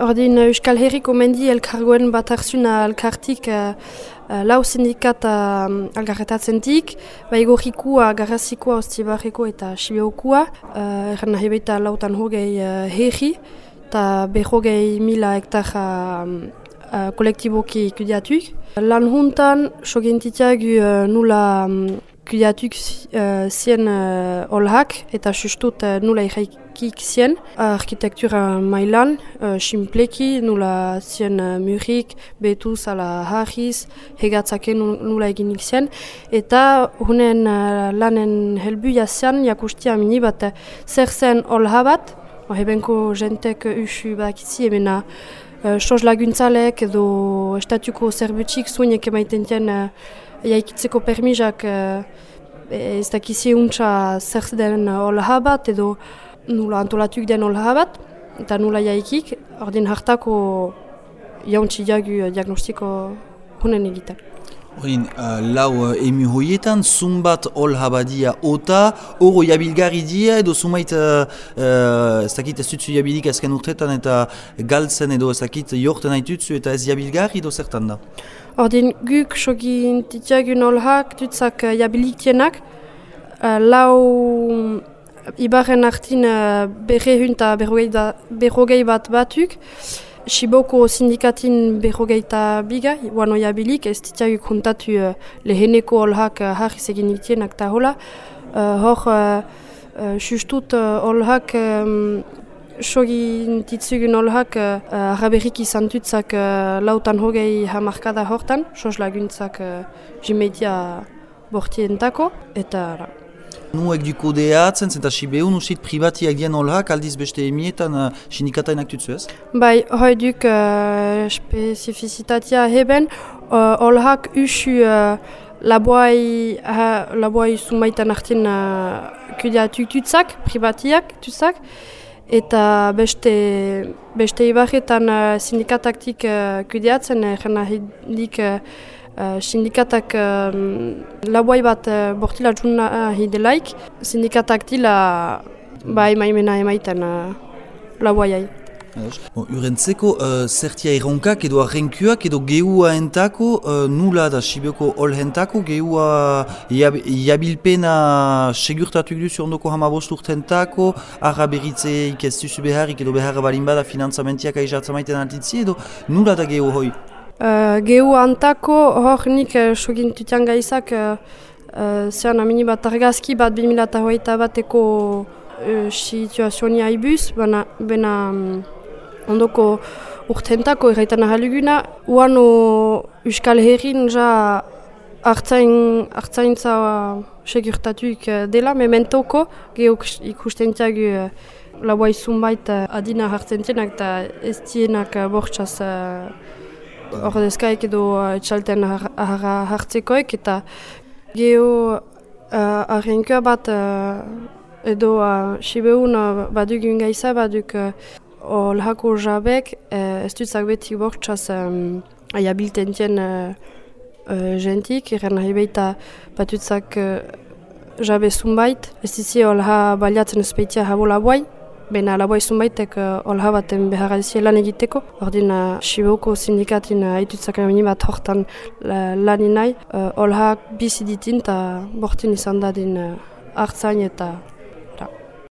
Ordin Euskal Herriko mendi elkargoen bat arzuna elkartik uh, lau sindikat uh, algarretatzen dik, baigo jikua, garrazikoa, ostibarreko eta sibiokua, uh, erran nahi baita lautan hogei uh, herri, eta behogei mila hektar uh, uh, kolektiboki kudiatuik. Lan juntan, sogentitiak uh, nula um, kudiatuk uh, zien uh, olhak eta sustut uh, nula irraikik zien. Arkitektura mailan, uh, simpleki nula zien uh, murik, betuz ala harriz, hegatzake nula eginik zien. Eta hunen uh, lanen helbuia zien jakustia mini bat zer zen olha bat, hebenko jentek usu bakitzi emena uh, sos laguntzalek edo estatuko zerbutxik zuenek emaiten tien uh, jaikitzeko permisak uh, ez dakizi untsa zer den olha bat edo nula antolatuk den olha bat eta nula jaikik, ordin hartako jauntzi jagu diagnostiko honen egiten. Horin, uh, lau uh, emu hoietan, zumbat olha badia ota, oro jabilgarri dia edo zumait, uh, uh, ez dakit ez dutzu jabilik azken urtetan eta galtzen edo ez dakit jorten haitutzu eta ez jabilgarri edo zertan da? Ordin guk sogin titiagun olhak dutzak uh, jabilik tienak, uh, lau ibarren artin uh, berre hunta berrogei bat batuk, Siboko sindikatin berrogeita biga, wano jabilik, ez ditiaguk kontatu uh, leheneko olhak uh, harriz egin ikienak eta hola. Uh, hor, uh, uh, sustut uh, olhak, um, sogin titzugun olhak, uh, araberrik izan dutzak uh, lautan hogei hamarkada hortan, sos laguntzak uh, jimedia bortientako, eta... Nuek du kodeatzen, zenta Sibeun usit privatiak dien olhak aldiz beste emietan uh, sindikataenak tutzu ez? Bai, hoi duk uh, spezifizitatea heben, uh, olhak usu uh, laboai, uh, laboai sumaitan artin uh, kudeatuk tutzak, privatiak tutzak, eta beste, beste ibarretan uh, sindikataktik uh, kudeatzen, erren uh, Uh, sindikatak uh, laboai bat uh, bortila juna hidelaik, sindikatak dila bai maimena emaiten uh, laboaiai. Bon, Urentzeko, uh, zertia erronkak edo arrenkuak edo gehua entako, uh, nula da Sibioko ol entako, gehua jabilpena segurtatu duzu ondoko hamabost urtentako, arra berritze ikestuzu beharrik edo beharra balin bada finanzamentiak aizatzamaiten altitzi edo nula da gehu hoi? Uh, gehu antako hor nik uh, sogin tutian gaizak uh, uh, zean amini bat argazki bat 2008 bateko uh, situazioa ibuz, bena, bena um, ondoko urtentako erraitan ahaluguna. Uano Euskal Herrin ja hartzain, hartzaintza segurtatuik uh, dela, mementoko gehuk ikusten tiagu uh, laboa izunbait uh, adina hartzen tienak eta ez tienak uh, bortxaz ordezkaik edo etxalten hartzekoek eta geho uh, bat uh, edo uh, sibeun uh, badugun gaiza baduk uh, olhako jabek uh, ez dutzak beti bortxaz um, aiabilten tien uh, uh, gentik, erren nahi behita batutzak uh, jabe zunbait, ez dizi olha baliatzen ezpeitia habo laboai, Bena labo izun baitek uh, olha baten behar lan egiteko. Ordin uh, Siboko sindikatin uh, aitutzak bat hortan uh, lan inai. Uh, olha bizi ditin eta bortin izan dadin uh, hartzain eta